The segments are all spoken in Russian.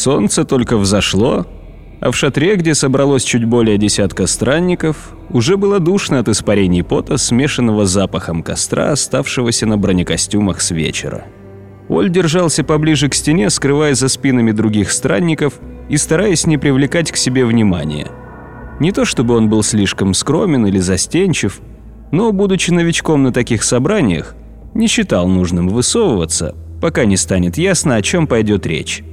Солнце только взошло, а в шатре, где собралось чуть более десятка странников, уже было душно от испарений пота, смешанного с запахом костра, оставшегося на бронекостюмах с вечера. Оль держался поближе к стене, скрывая за спинами других странников и стараясь не привлекать к себе внимания. Не то чтобы он был слишком скромен или застенчив, но, будучи новичком на таких собраниях, не считал нужным высовываться, пока не станет ясно, о чем пойдет речь.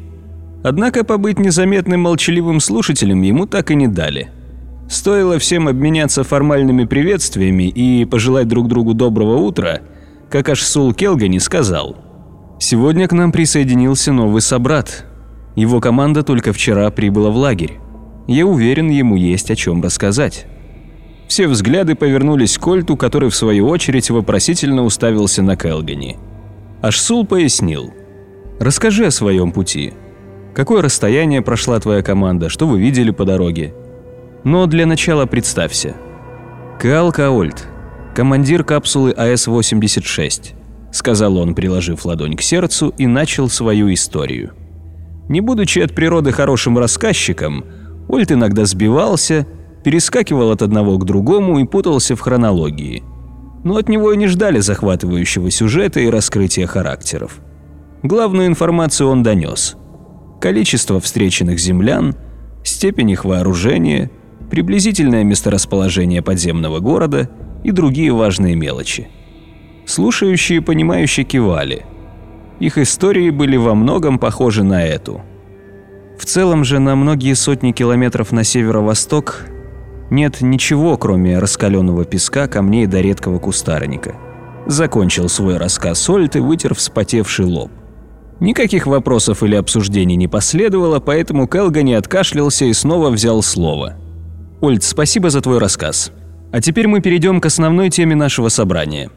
Однако побыть незаметным молчаливым слушателем ему так и не дали. Стоило всем обменяться формальными приветствиями и пожелать друг другу доброго утра, как аж Сул Келгани сказал «Сегодня к нам присоединился новый собрат. Его команда только вчера прибыла в лагерь. Я уверен, ему есть о чем рассказать». Все взгляды повернулись к Кольту, который в свою очередь вопросительно уставился на Келгани. Ашсул пояснил. «Расскажи о своем пути. Какое расстояние прошла твоя команда, что вы видели по дороге? Но для начала представься. Каал Каольт, командир капсулы АС-86», — сказал он, приложив ладонь к сердцу, и начал свою историю. Не будучи от природы хорошим рассказчиком, Ольт иногда сбивался перескакивал от одного к другому и путался в хронологии. Но от него и не ждали захватывающего сюжета и раскрытия характеров. Главную информацию он донес. Количество встреченных землян, степень их вооружения, приблизительное месторасположение подземного города и другие важные мелочи. Слушающие понимающие кивали. Их истории были во многом похожи на эту. В целом же на многие сотни километров на северо-восток нет ничего, кроме раскаленного песка, камней до редкого кустарника. Закончил свой рассказ Сольт и вытер вспотевший лоб. Никаких вопросов или обсуждений не последовало, поэтому Келгани откашлялся и снова взял слово. «Ольд, спасибо за твой рассказ. А теперь мы перейдем к основной теме нашего собрания.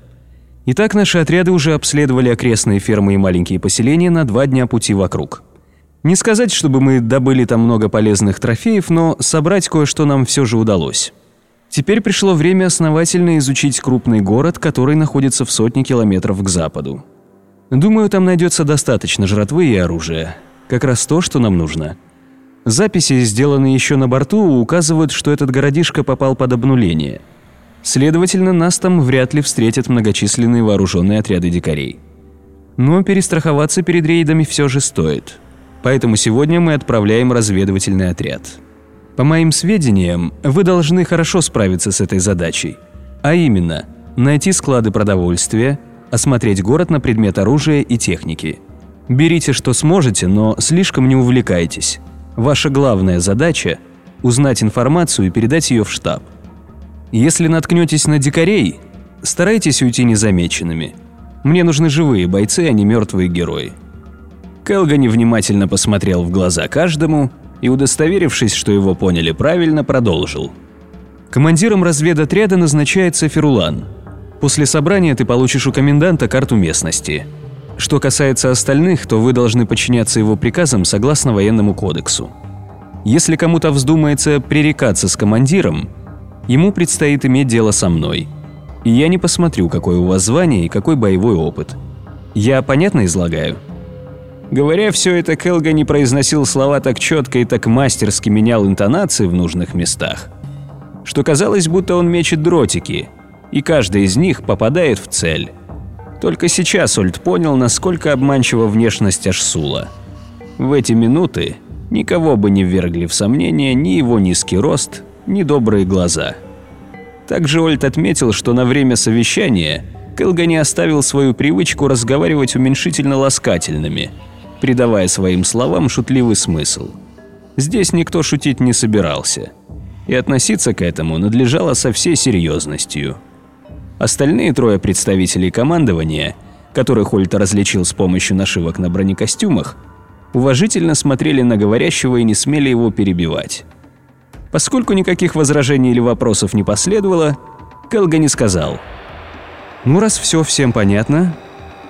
Итак, наши отряды уже обследовали окрестные фермы и маленькие поселения на два дня пути вокруг. Не сказать, чтобы мы добыли там много полезных трофеев, но собрать кое-что нам все же удалось. Теперь пришло время основательно изучить крупный город, который находится в сотне километров к западу. Думаю, там найдется достаточно жратвы и оружия. Как раз то, что нам нужно. Записи, сделанные еще на борту, указывают, что этот городишко попал под обнуление. Следовательно, нас там вряд ли встретят многочисленные вооруженные отряды дикарей. Но перестраховаться перед рейдами все же стоит. Поэтому сегодня мы отправляем разведывательный отряд. По моим сведениям, вы должны хорошо справиться с этой задачей. А именно, найти склады продовольствия, осмотреть город на предмет оружия и техники. Берите, что сможете, но слишком не увлекайтесь. Ваша главная задача – узнать информацию и передать ее в штаб. Если наткнетесь на дикарей, старайтесь уйти незамеченными. Мне нужны живые бойцы, а не мертвые герои. Келгани внимательно посмотрел в глаза каждому и, удостоверившись, что его поняли правильно, продолжил. Командиром разведотряда назначается Ферулан. После собрания ты получишь у коменданта карту местности. Что касается остальных, то вы должны подчиняться его приказам согласно военному кодексу. Если кому-то вздумается пререкаться с командиром, ему предстоит иметь дело со мной. И я не посмотрю, какое у вас звание и какой боевой опыт. Я понятно излагаю? Говоря все это, Келга не произносил слова так четко и так мастерски менял интонации в нужных местах, что казалось, будто он мечет дротики, и каждый из них попадает в цель. Только сейчас Ольд понял, насколько обманчива внешность Ашсула. В эти минуты никого бы не ввергли в сомнение ни его низкий рост, ни добрые глаза. Также Ольд отметил, что на время совещания Келга не оставил свою привычку разговаривать уменьшительно-ласкательными – придавая своим словам шутливый смысл. Здесь никто шутить не собирался, и относиться к этому надлежало со всей серьезностью. Остальные трое представителей командования, которых Ольта различил с помощью нашивок на бронекостюмах, уважительно смотрели на говорящего и не смели его перебивать. Поскольку никаких возражений или вопросов не последовало, Келга не сказал. «Ну, раз все всем понятно,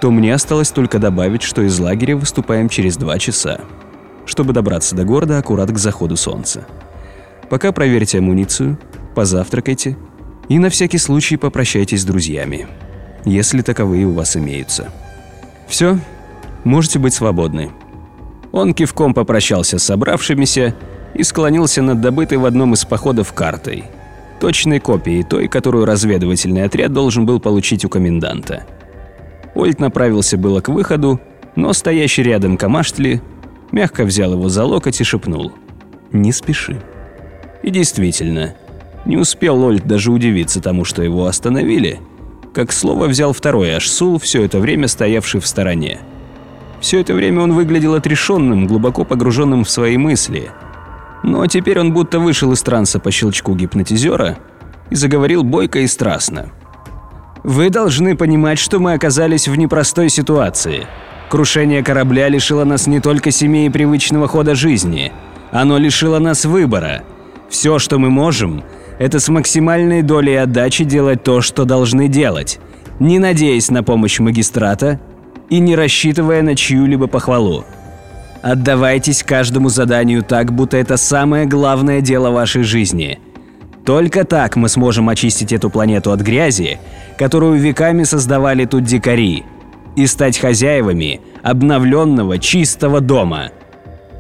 то мне осталось только добавить, что из лагеря выступаем через два часа, чтобы добраться до города аккурат к заходу солнца. Пока проверьте амуницию, позавтракайте и на всякий случай попрощайтесь с друзьями, если таковые у вас имеются. Все, можете быть свободны. Он кивком попрощался с собравшимися и склонился над добытой в одном из походов картой. Точной копией той, которую разведывательный отряд должен был получить у коменданта. Ольд направился было к выходу, но стоящий рядом Камаштли мягко взял его за локоть и шепнул «Не спеши». И действительно, не успел Ольд даже удивиться тому, что его остановили, как слово взял второй Ашсул, все это время стоявший в стороне. Все это время он выглядел отрешенным, глубоко погруженным в свои мысли. Но теперь он будто вышел из транса по щелчку гипнотизера и заговорил бойко и страстно. «Вы должны понимать, что мы оказались в непростой ситуации. Крушение корабля лишило нас не только семьи и привычного хода жизни, оно лишило нас выбора. Все, что мы можем, это с максимальной долей отдачи делать то, что должны делать, не надеясь на помощь магистрата и не рассчитывая на чью-либо похвалу. Отдавайтесь каждому заданию так, будто это самое главное дело вашей жизни. Только так мы сможем очистить эту планету от грязи, которую веками создавали тут дикари, и стать хозяевами обновленного чистого дома.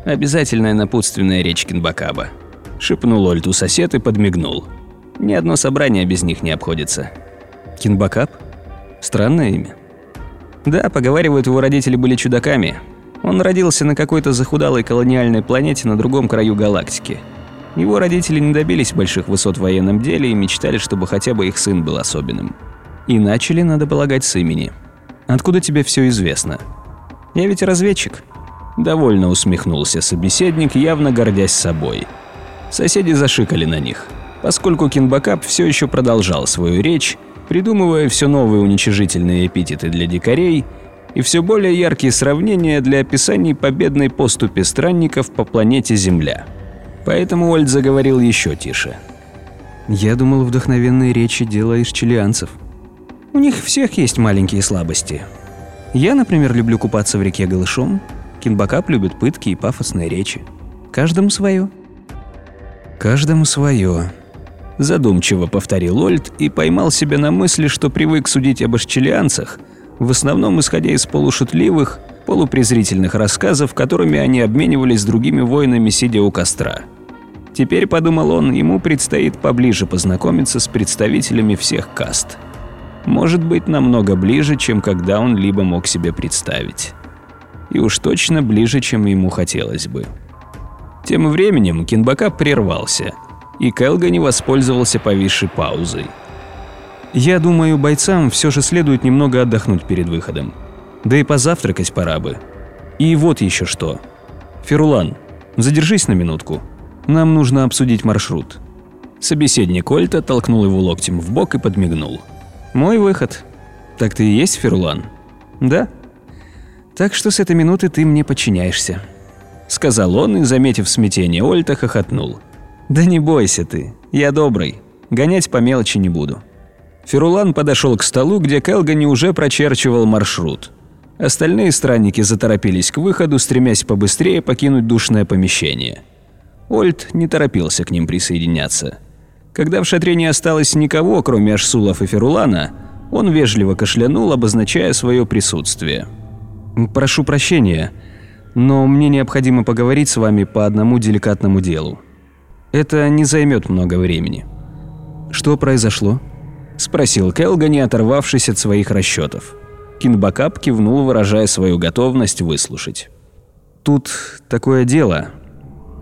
Обязательная напутственная речь Кинбакаба. Шепнул Ольту сосед и подмигнул. Ни одно собрание без них не обходится. Кинбакап? Странное имя. Да, поговаривают, его родители были чудаками. Он родился на какой-то захудалой колониальной планете на другом краю галактики. Его родители не добились больших высот в военном деле и мечтали, чтобы хотя бы их сын был особенным. И начали, надо полагать, с имени. Откуда тебе все известно? Я ведь разведчик. Довольно усмехнулся собеседник, явно гордясь собой. Соседи зашикали на них, поскольку Кинбакап все еще продолжал свою речь, придумывая все новые уничижительные эпитеты для дикарей и все более яркие сравнения для описаний победной поступи странников по планете Земля. Поэтому Ольд заговорил еще тише. «Я думал, вдохновенные речи – дело исчелианцев. У них всех есть маленькие слабости. Я, например, люблю купаться в реке голышом, Кинбакап любит пытки и пафосные речи. Каждому свое. «Каждому свое», – задумчиво повторил Ольд и поймал себя на мысли, что привык судить об ашчелианцах, в основном исходя из полушутливых, полупрезрительных рассказов, которыми они обменивались с другими воинами, сидя у костра. Теперь, подумал он, ему предстоит поближе познакомиться с представителями всех каст. Может быть, намного ближе, чем когда он либо мог себе представить. И уж точно ближе, чем ему хотелось бы. Тем временем Кинбака прервался, и Келга не воспользовался повисшей паузой. «Я думаю, бойцам все же следует немного отдохнуть перед выходом. Да и позавтракать пора бы. И вот еще что. Ферулан, задержись на минутку. Нам нужно обсудить маршрут». Собеседник Ольта толкнул его локтем в бок и подмигнул. «Мой выход. Так ты и есть Ферулан?» «Да. Так что с этой минуты ты мне подчиняешься» сказал он и, заметив смятение Ольта, хохотнул. «Да не бойся ты, я добрый, гонять по мелочи не буду». Ферулан подошел к столу, где Келгани уже прочерчивал маршрут. Остальные странники заторопились к выходу, стремясь побыстрее покинуть душное помещение. Ольт не торопился к ним присоединяться. Когда в шатре не осталось никого, кроме Ашсулов и Ферулана, он вежливо кашлянул, обозначая свое присутствие. «Прошу прощения», но мне необходимо поговорить с вами по одному деликатному делу. Это не займет много времени. Что произошло? Спросил Келга, не оторвавшись от своих расчетов. Кинбакап кивнул, выражая свою готовность выслушать. Тут такое дело.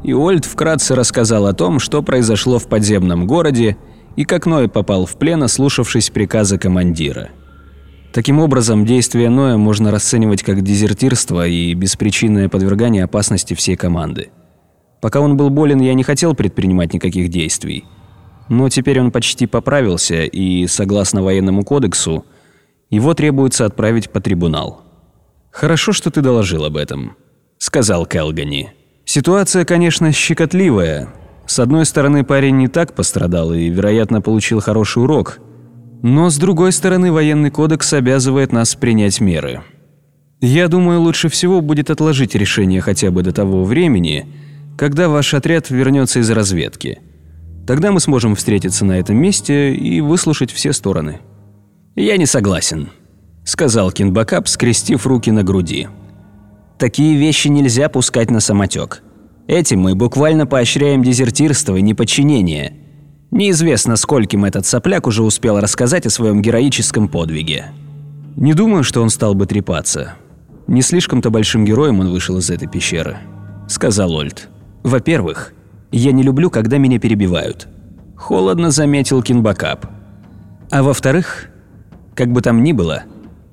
И Ольд вкратце рассказал о том, что произошло в подземном городе и как Ной попал в плен, ослушавшись приказа командира. Таким образом, действие Ноя можно расценивать как дезертирство и беспричинное подвергание опасности всей команды. Пока он был болен, я не хотел предпринимать никаких действий. Но теперь он почти поправился, и, согласно военному кодексу, его требуется отправить по трибунал. «Хорошо, что ты доложил об этом», — сказал Келгани. «Ситуация, конечно, щекотливая. С одной стороны, парень не так пострадал и, вероятно, получил хороший урок, но, с другой стороны, военный кодекс обязывает нас принять меры. Я думаю, лучше всего будет отложить решение хотя бы до того времени, когда ваш отряд вернется из разведки. Тогда мы сможем встретиться на этом месте и выслушать все стороны. «Я не согласен», – сказал Кинбакап, скрестив руки на груди. Такие вещи нельзя пускать на самотек. Этим мы буквально поощряем дезертирство и неподчинение. Неизвестно, скольким этот сопляк уже успел рассказать о своем героическом подвиге. Не думаю, что он стал бы трепаться. Не слишком-то большим героем он вышел из этой пещеры, сказал Ольд. Во-первых, я не люблю, когда меня перебивают. Холодно заметил Кинбакап. А во-вторых, как бы там ни было,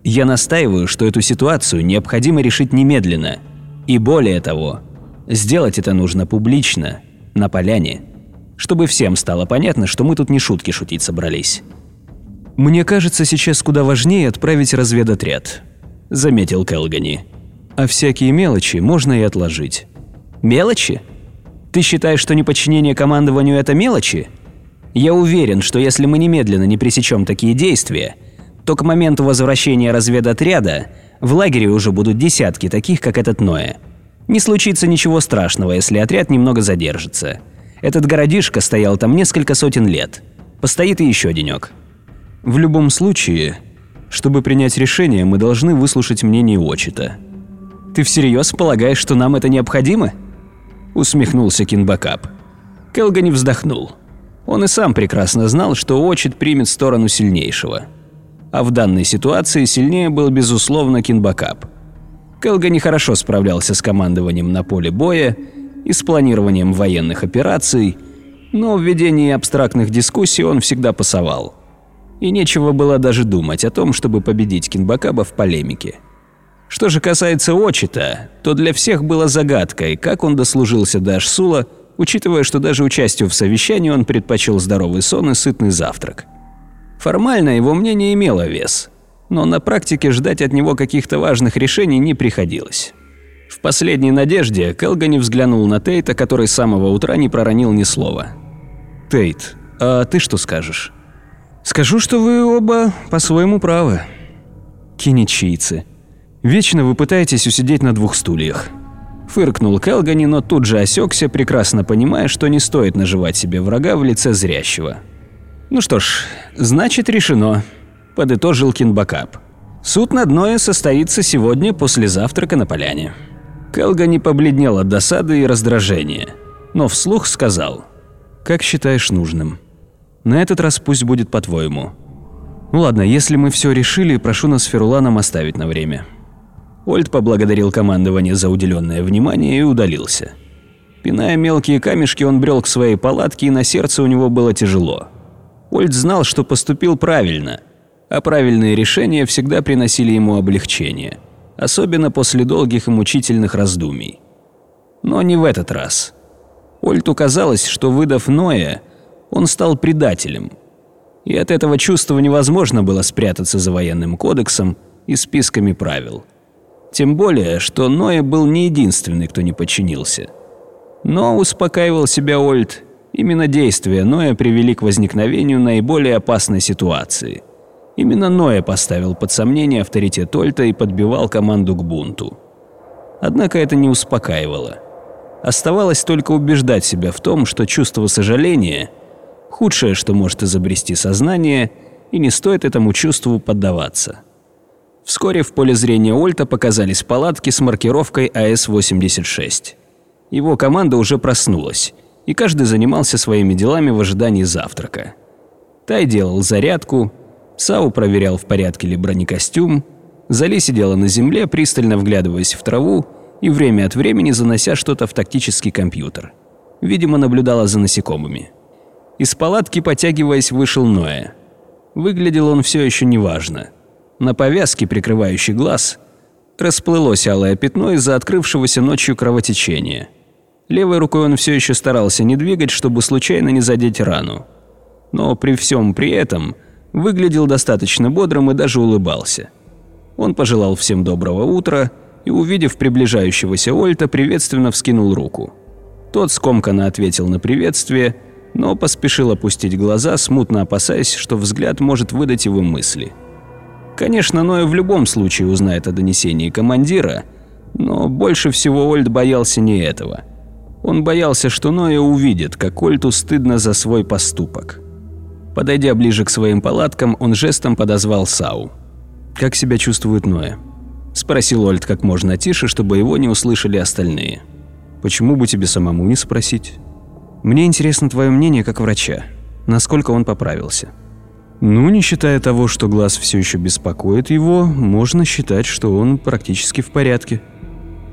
я настаиваю, что эту ситуацию необходимо решить немедленно. И более того, сделать это нужно публично, на поляне, чтобы всем стало понятно, что мы тут не шутки шутить собрались. «Мне кажется, сейчас куда важнее отправить разведотряд», – заметил Келгани. «А всякие мелочи можно и отложить». «Мелочи? Ты считаешь, что неподчинение командованию – это мелочи?» Я уверен, что если мы немедленно не пресечем такие действия, то к моменту возвращения разведотряда в лагере уже будут десятки таких, как этот Ноя. Не случится ничего страшного, если отряд немного задержится. Этот городишко стоял там несколько сотен лет. Постоит и еще денек. В любом случае, чтобы принять решение, мы должны выслушать мнение Очита. Ты всерьез полагаешь, что нам это необходимо? Усмехнулся Кинбакап. Келгани вздохнул. Он и сам прекрасно знал, что Очит примет сторону сильнейшего. А в данной ситуации сильнее был, безусловно, Кинбакап. Келга нехорошо справлялся с командованием на поле боя и с планированием военных операций, но в ведении абстрактных дискуссий он всегда пасовал. И нечего было даже думать о том, чтобы победить Кинбакаба в полемике. Что же касается Очита, то для всех было загадкой, как он дослужился до Ашсула учитывая, что даже участию в совещании он предпочел здоровый сон и сытный завтрак. Формально его мнение имело вес, но на практике ждать от него каких-то важных решений не приходилось. В последней надежде Келгани взглянул на Тейта, который с самого утра не проронил ни слова. «Тейт, а ты что скажешь?» «Скажу, что вы оба по-своему правы. Киничийцы. Вечно вы пытаетесь усидеть на двух стульях. Фыркнул Келгани, но тут же осекся, прекрасно понимая, что не стоит наживать себе врага в лице зрящего. «Ну что ж, значит решено», – подытожил Кинбакап. «Суд над Ноя состоится сегодня после завтрака на поляне». Келгани побледнел от досады и раздражения, но вслух сказал. «Как считаешь нужным? На этот раз пусть будет по-твоему. Ну ладно, если мы все решили, прошу нас Феруланом оставить на время». Ольд поблагодарил командование за уделенное внимание и удалился. Пиная мелкие камешки, он брел к своей палатке, и на сердце у него было тяжело. Ольд знал, что поступил правильно, а правильные решения всегда приносили ему облегчение, особенно после долгих и мучительных раздумий. Но не в этот раз. Ольту казалось, что выдав Ноя, он стал предателем. И от этого чувства невозможно было спрятаться за военным кодексом и списками правил – тем более, что Ноя был не единственный, кто не подчинился. Но, успокаивал себя Ольд, именно действия Ноя привели к возникновению наиболее опасной ситуации. Именно Ноя поставил под сомнение авторитет Ольта и подбивал команду к бунту. Однако это не успокаивало. Оставалось только убеждать себя в том, что чувство сожаления – худшее, что может изобрести сознание, и не стоит этому чувству поддаваться. Вскоре в поле зрения Ольта показались палатки с маркировкой АС-86. Его команда уже проснулась, и каждый занимался своими делами в ожидании завтрака. Тай делал зарядку, Сау проверял, в порядке ли бронекостюм, Зали сидела на земле, пристально вглядываясь в траву и время от времени занося что-то в тактический компьютер. Видимо, наблюдала за насекомыми. Из палатки, потягиваясь, вышел Ноя. Выглядел он все еще неважно. На повязке, прикрывающей глаз, расплылось алое пятно из-за открывшегося ночью кровотечения. Левой рукой он все еще старался не двигать, чтобы случайно не задеть рану. Но при всем при этом выглядел достаточно бодрым и даже улыбался. Он пожелал всем доброго утра и, увидев приближающегося Ольта, приветственно вскинул руку. Тот скомканно ответил на приветствие, но поспешил опустить глаза, смутно опасаясь, что взгляд может выдать его мысли – Конечно, Ноя в любом случае узнает о донесении командира, но больше всего Ольд боялся не этого. Он боялся, что Ноя увидит, как Ольту стыдно за свой поступок. Подойдя ближе к своим палаткам, он жестом подозвал Сау. «Как себя чувствует Ноя?» Спросил Ольд как можно тише, чтобы его не услышали остальные. «Почему бы тебе самому не спросить?» «Мне интересно твое мнение как врача. Насколько он поправился?» «Ну, не считая того, что глаз все еще беспокоит его, можно считать, что он практически в порядке.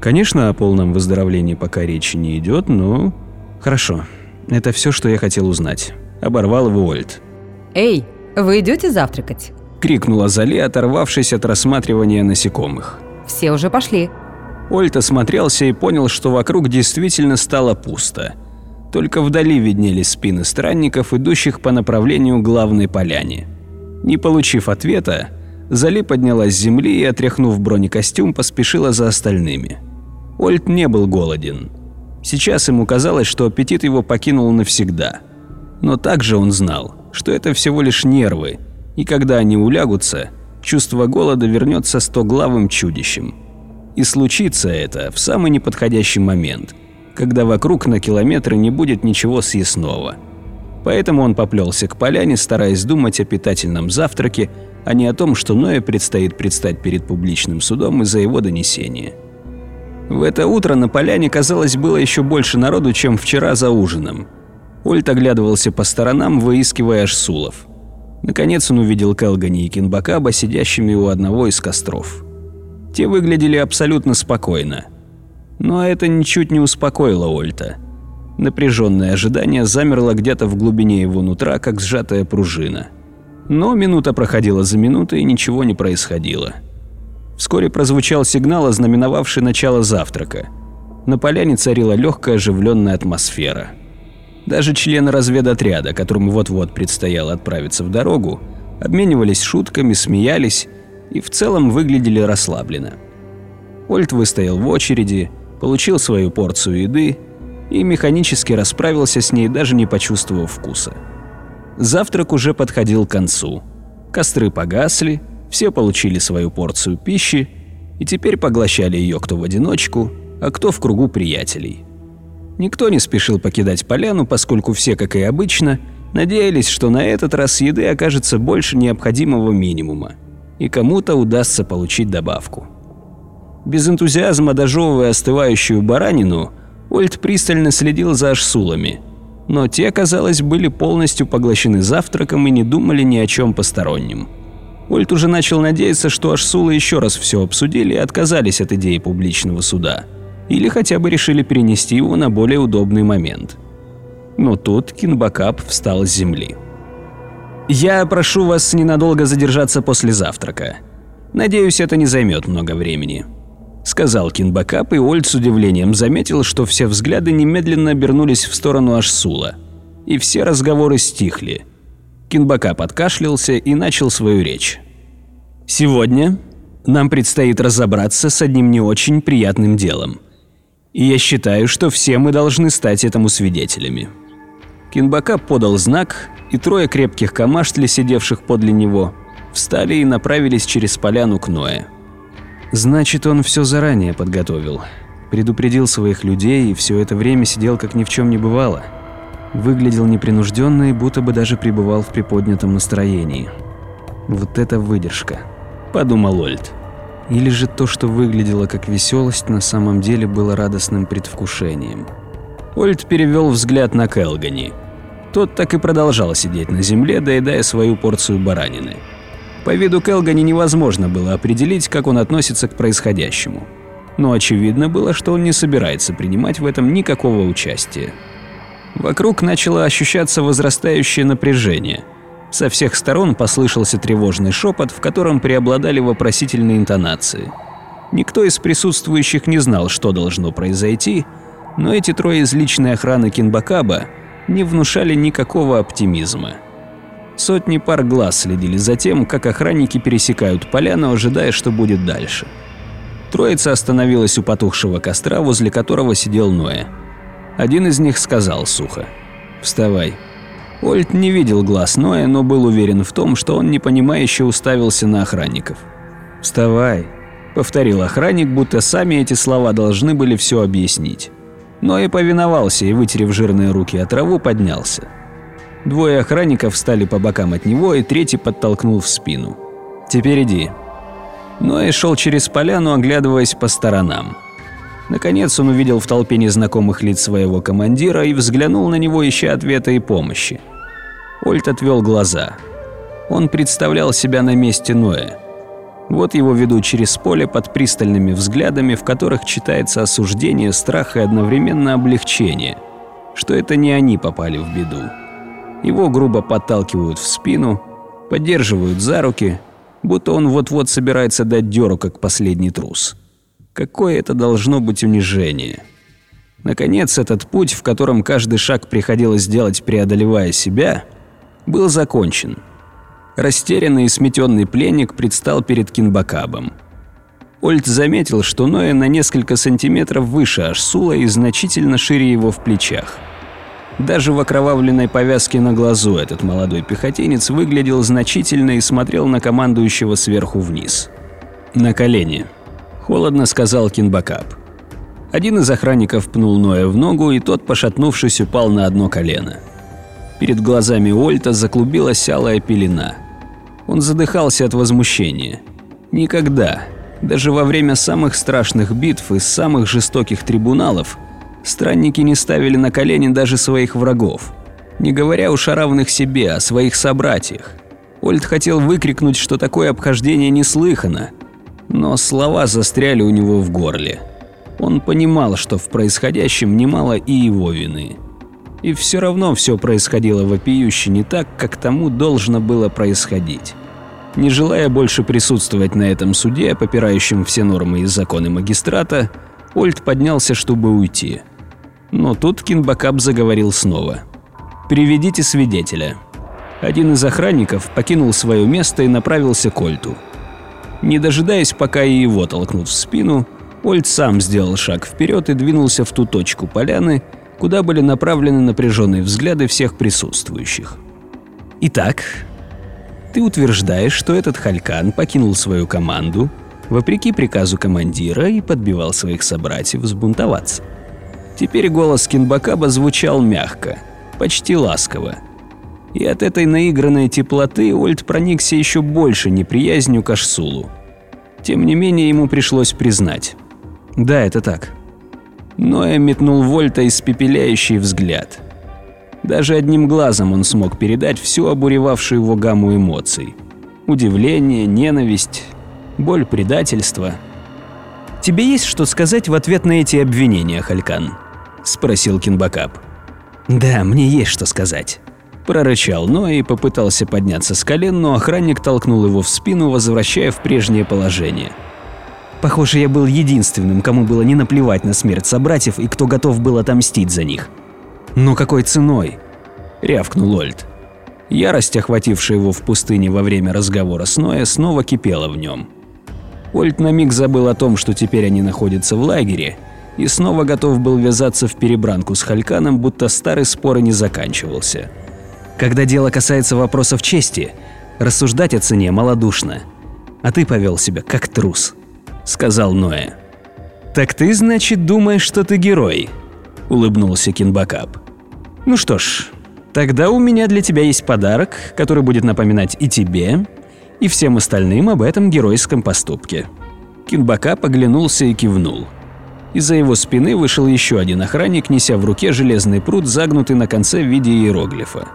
Конечно, о полном выздоровлении пока речи не идет, но... Хорошо, это все, что я хотел узнать». Оборвал его Ольд. «Эй, вы идете завтракать?» крикнула Зали, оторвавшись от рассматривания насекомых. «Все уже пошли». Ольт осмотрелся и понял, что вокруг действительно стало пусто. Только вдали виднелись спины странников, идущих по направлению главной поляне. Не получив ответа, Зали поднялась с земли и, отряхнув бронекостюм, поспешила за остальными. Ольт не был голоден. Сейчас ему казалось, что аппетит его покинул навсегда. Но также он знал, что это всего лишь нервы, и когда они улягутся, чувство голода вернется стоглавым чудищем. И случится это в самый неподходящий момент, когда вокруг на километры не будет ничего съестного. Поэтому он поплелся к поляне, стараясь думать о питательном завтраке, а не о том, что Ноэ предстоит предстать перед публичным судом из-за его донесения. В это утро на поляне, казалось, было еще больше народу, чем вчера за ужином. Ольт оглядывался по сторонам, выискивая Ашсулов. Наконец он увидел Келгани и Кинбакаба сидящими у одного из костров. Те выглядели абсолютно спокойно. Но это ничуть не успокоило Ольта. Напряженное ожидание замерло где-то в глубине его нутра, как сжатая пружина. Но минута проходила за минутой, и ничего не происходило. Вскоре прозвучал сигнал, ознаменовавший начало завтрака. На поляне царила легкая оживленная атмосфера. Даже члены разведотряда, которым вот-вот предстояло отправиться в дорогу, обменивались шутками, смеялись и в целом выглядели расслабленно. Ольт выстоял в очереди, получил свою порцию еды и механически расправился с ней, даже не почувствовав вкуса. Завтрак уже подходил к концу. Костры погасли, все получили свою порцию пищи и теперь поглощали ее кто в одиночку, а кто в кругу приятелей. Никто не спешил покидать поляну, поскольку все, как и обычно, надеялись, что на этот раз еды окажется больше необходимого минимума, и кому-то удастся получить добавку. Без энтузиазма дожевывая остывающую баранину, Ольд пристально следил за ашсулами, но те, казалось, были полностью поглощены завтраком и не думали ни о чем постороннем. Ольд уже начал надеяться, что ашсулы еще раз все обсудили и отказались от идеи публичного суда – или хотя бы решили перенести его на более удобный момент. Но тут Кинбакап встал с земли. «Я прошу вас ненадолго задержаться после завтрака. Надеюсь, это не займет много времени», – сказал Кинбакап, и Ольд с удивлением заметил, что все взгляды немедленно обернулись в сторону Ашсула, и все разговоры стихли. Кинбакап откашлялся и начал свою речь. «Сегодня нам предстоит разобраться с одним не очень приятным делом – и я считаю, что все мы должны стать этому свидетелями. Кинбака подал знак, и трое крепких камаштли, сидевших подле него, встали и направились через поляну к Ноэ. Значит, он все заранее подготовил. Предупредил своих людей и все это время сидел как ни в чем не бывало. Выглядел непринужденно и будто бы даже пребывал в приподнятом настроении. Вот это выдержка, подумал Ольд. Или же то, что выглядело как веселость, на самом деле было радостным предвкушением. Ольд перевел взгляд на Келгани. Тот так и продолжал сидеть на земле, доедая свою порцию баранины. По виду Келгани невозможно было определить, как он относится к происходящему. Но очевидно было, что он не собирается принимать в этом никакого участия. Вокруг начало ощущаться возрастающее напряжение – со всех сторон послышался тревожный шепот, в котором преобладали вопросительные интонации. Никто из присутствующих не знал, что должно произойти, но эти трое из личной охраны Кинбакаба не внушали никакого оптимизма. Сотни пар глаз следили за тем, как охранники пересекают поляну, ожидая, что будет дальше. Троица остановилась у потухшего костра, возле которого сидел Ноя. Один из них сказал сухо «Вставай, Ольт не видел глаз Ноя, но был уверен в том, что он непонимающе уставился на охранников. «Вставай», – повторил охранник, будто сами эти слова должны были все объяснить. Ной повиновался и, вытерев жирные руки от траву, поднялся. Двое охранников встали по бокам от него, и третий подтолкнул в спину. «Теперь иди». Ноэ шел через поляну, оглядываясь по сторонам. Наконец он увидел в толпе незнакомых лиц своего командира и взглянул на него, ища ответа и помощи. Ольт отвел глаза. Он представлял себя на месте Ноя. Вот его ведут через поле под пристальными взглядами, в которых читается осуждение, страх и одновременно облегчение, что это не они попали в беду. Его грубо подталкивают в спину, поддерживают за руки, будто он вот-вот собирается дать дёру, как последний трус. Какое это должно быть унижение. Наконец, этот путь, в котором каждый шаг приходилось делать, преодолевая себя, был закончен. Растерянный и сметенный пленник предстал перед Кинбакабом. Ольд заметил, что Ноя на несколько сантиметров выше Ашсула и значительно шире его в плечах. Даже в окровавленной повязке на глазу этот молодой пехотинец выглядел значительно и смотрел на командующего сверху вниз. «На колени», – холодно сказал Кинбакаб. Один из охранников пнул Ноя в ногу, и тот, пошатнувшись, упал на одно колено. Перед глазами Ольта заклубилась алая пелена. Он задыхался от возмущения. Никогда, даже во время самых страшных битв и самых жестоких трибуналов, Странники не ставили на колени даже своих врагов. Не говоря уж о равных себе, о своих собратьях. Ольд хотел выкрикнуть, что такое обхождение неслыхано, но слова застряли у него в горле. Он понимал, что в происходящем немало и его вины. И все равно все происходило вопиюще не так, как тому должно было происходить. Не желая больше присутствовать на этом суде, попирающем все нормы и законы магистрата, Ольд поднялся, чтобы уйти. Но тут Кинбакап заговорил снова. «Приведите свидетеля». Один из охранников покинул свое место и направился к Ольту. Не дожидаясь, пока его толкнут в спину, Ольт сам сделал шаг вперед и двинулся в ту точку поляны, куда были направлены напряженные взгляды всех присутствующих. «Итак, ты утверждаешь, что этот Халькан покинул свою команду, вопреки приказу командира и подбивал своих собратьев взбунтоваться. Теперь голос Кинбакаба звучал мягко, почти ласково. И от этой наигранной теплоты Ольд проникся еще больше неприязнью к Ашсулу. Тем не менее ему пришлось признать. Да, это так. Ноя метнул Вольта испепеляющий взгляд. Даже одним глазом он смог передать всю обуревавшую его гамму эмоций. Удивление, ненависть, боль предательства. «Тебе есть что сказать в ответ на эти обвинения, Халькан?» – спросил Кинбакап. «Да, мне есть что сказать». Прорычал но и попытался подняться с колен, но охранник толкнул его в спину, возвращая в прежнее положение. Похоже, я был единственным, кому было не наплевать на смерть собратьев и кто готов был отомстить за них. «Но какой ценой?» – рявкнул Ольд. Ярость, охватившая его в пустыне во время разговора с Ноя, снова кипела в нем. Ольд на миг забыл о том, что теперь они находятся в лагере, и снова готов был ввязаться в перебранку с Хальканом, будто старый спор и не заканчивался. Когда дело касается вопросов чести, рассуждать о цене малодушно. А ты повел себя как трус, сказал Ноэ. Так ты, значит, думаешь, что ты герой? улыбнулся Кинбакап. Ну что ж, тогда у меня для тебя есть подарок, который будет напоминать и тебе, и всем остальным об этом геройском поступке. Кинбакап оглянулся и кивнул. Из-за его спины вышел еще один охранник, неся в руке железный пруд, загнутый на конце в виде иероглифа.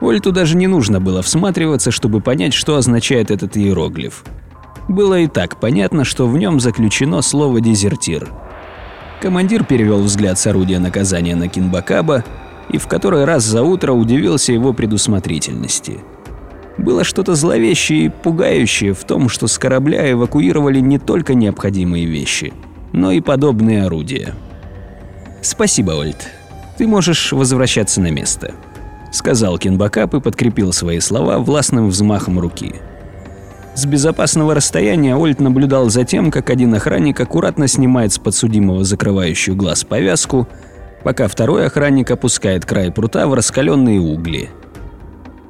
Ольту даже не нужно было всматриваться, чтобы понять, что означает этот иероглиф. Было и так понятно, что в нем заключено слово «дезертир». Командир перевел взгляд с орудия наказания на Кинбакаба и в который раз за утро удивился его предусмотрительности. Было что-то зловещее и пугающее в том, что с корабля эвакуировали не только необходимые вещи – но и подобные орудия. «Спасибо, Ольд. Ты можешь возвращаться на место», — сказал Кинбакап и подкрепил свои слова властным взмахом руки. С безопасного расстояния Ольд наблюдал за тем, как один охранник аккуратно снимает с подсудимого закрывающую глаз повязку, пока второй охранник опускает край прута в раскаленные угли.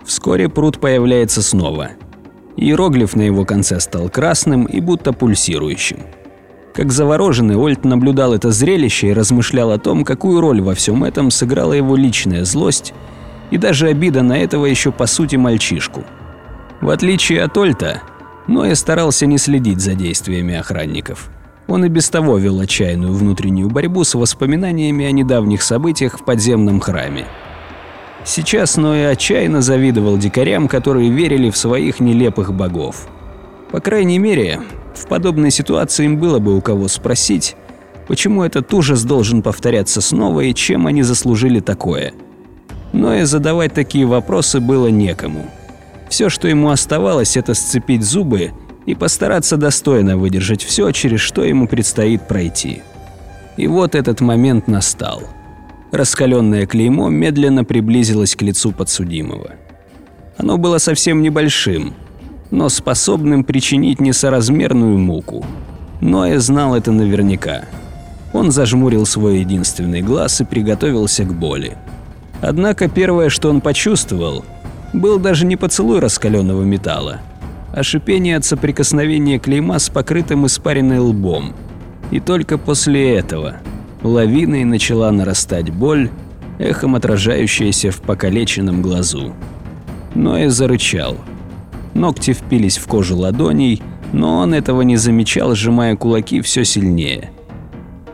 Вскоре прут появляется снова. Иероглиф на его конце стал красным и будто пульсирующим. Как завороженный, Ольт наблюдал это зрелище и размышлял о том, какую роль во всем этом сыграла его личная злость и даже обида на этого еще по сути мальчишку. В отличие от Ольта, Но я старался не следить за действиями охранников. Он и без того вел отчаянную внутреннюю борьбу с воспоминаниями о недавних событиях в подземном храме. Сейчас Ноэ отчаянно завидовал дикарям, которые верили в своих нелепых богов. По крайней мере, в подобной ситуации им было бы у кого спросить, почему этот ужас должен повторяться снова и чем они заслужили такое. Но и задавать такие вопросы было некому. Все, что ему оставалось, это сцепить зубы и постараться достойно выдержать все, через что ему предстоит пройти. И вот этот момент настал. Раскаленное клеймо медленно приблизилось к лицу подсудимого. Оно было совсем небольшим, но способным причинить несоразмерную муку. Но я знал это наверняка. Он зажмурил свой единственный глаз и приготовился к боли. Однако первое, что он почувствовал, был даже не поцелуй раскаленного металла, а шипение от соприкосновения клейма с покрытым испаренной лбом. И только после этого лавиной начала нарастать боль, эхом отражающаяся в покалеченном глазу. Ноя зарычал. Ногти впились в кожу ладоней, но он этого не замечал, сжимая кулаки все сильнее.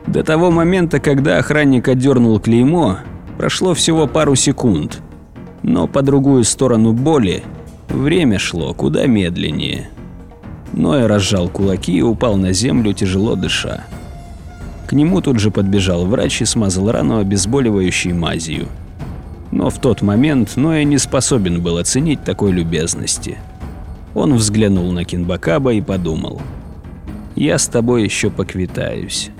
До того момента, когда охранник отдернул клеймо, прошло всего пару секунд. Но по другую сторону боли время шло куда медленнее. Ной разжал кулаки и упал на землю, тяжело дыша. К нему тут же подбежал врач и смазал рану обезболивающей мазью. Но в тот момент Ноя не способен был оценить такой любезности. Он взглянул на Кинбакаба и подумал. «Я с тобой еще поквитаюсь».